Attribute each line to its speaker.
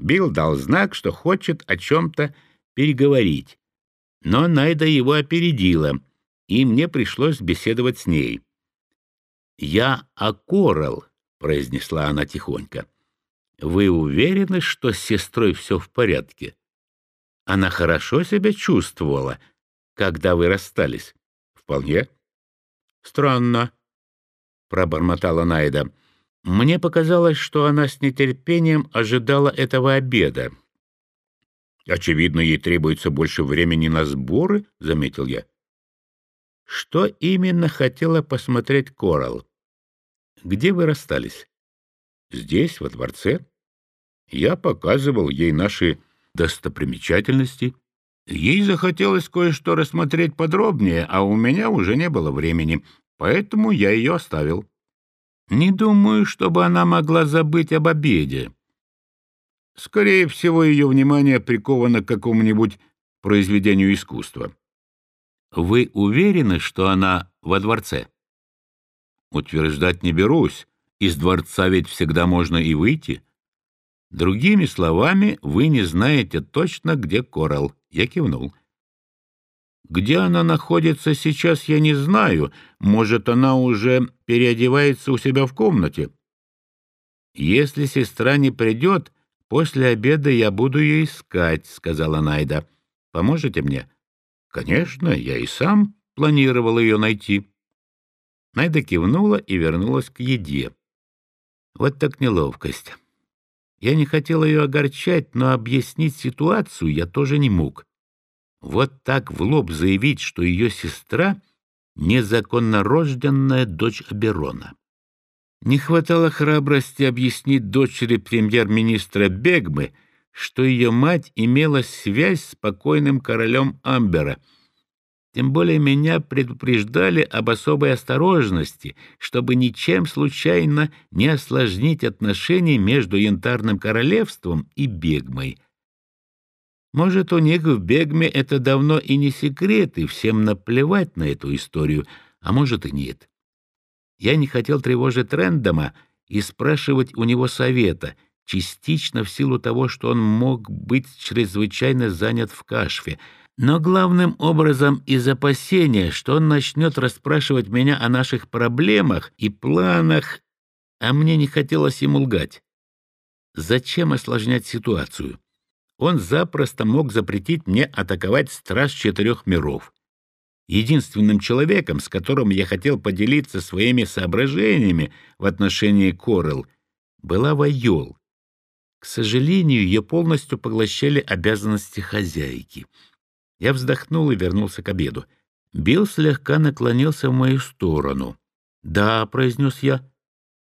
Speaker 1: Билл дал знак, что хочет о чем-то переговорить. Но Найда его опередила, и мне пришлось беседовать с ней. «Я окорал», — произнесла она тихонько. «Вы уверены, что с сестрой все в порядке? Она хорошо себя чувствовала, когда вы расстались?» «Вполне». «Странно», — пробормотала Найда. Мне показалось, что она с нетерпением ожидала этого обеда. «Очевидно, ей требуется больше времени на сборы», — заметил я. «Что именно хотела посмотреть Коралл? Где вы расстались?» «Здесь, во дворце. Я показывал ей наши достопримечательности. Ей захотелось кое-что рассмотреть подробнее, а у меня уже не было времени, поэтому я ее оставил». Не думаю, чтобы она могла забыть об обеде. Скорее всего, ее внимание приковано к какому-нибудь произведению искусства. Вы уверены, что она во дворце? Утверждать не берусь. Из дворца ведь всегда можно и выйти. Другими словами, вы не знаете точно, где Коралл. Я кивнул. Где она находится сейчас, я не знаю. Может, она уже переодевается у себя в комнате. Если сестра не придет, после обеда я буду ее искать, — сказала Найда. Поможете мне? Конечно, я и сам планировал ее найти. Найда кивнула и вернулась к еде. Вот так неловкость. Я не хотел ее огорчать, но объяснить ситуацию я тоже не мог. Вот так в лоб заявить, что ее сестра — незаконнорожденная дочь Аберона. Не хватало храбрости объяснить дочери премьер-министра Бегмы, что ее мать имела связь с покойным королем Амбера. Тем более меня предупреждали об особой осторожности, чтобы ничем случайно не осложнить отношения между Янтарным королевством и Бегмой — может, у них в Бегме это давно и не секрет, и всем наплевать на эту историю, а может и нет. Я не хотел тревожить Рэндома и спрашивать у него совета, частично в силу того, что он мог быть чрезвычайно занят в кашфе, но главным образом из опасения, что он начнет расспрашивать меня о наших проблемах и планах, а мне не хотелось ему лгать. Зачем осложнять ситуацию? Он запросто мог запретить мне атаковать страж четырех миров. Единственным человеком, с которым я хотел поделиться своими соображениями в отношении Корел, была Вайол. К сожалению, ее полностью поглощали обязанности хозяйки. Я вздохнул и вернулся к обеду. Билл слегка наклонился в мою сторону. «Да», — произнес я,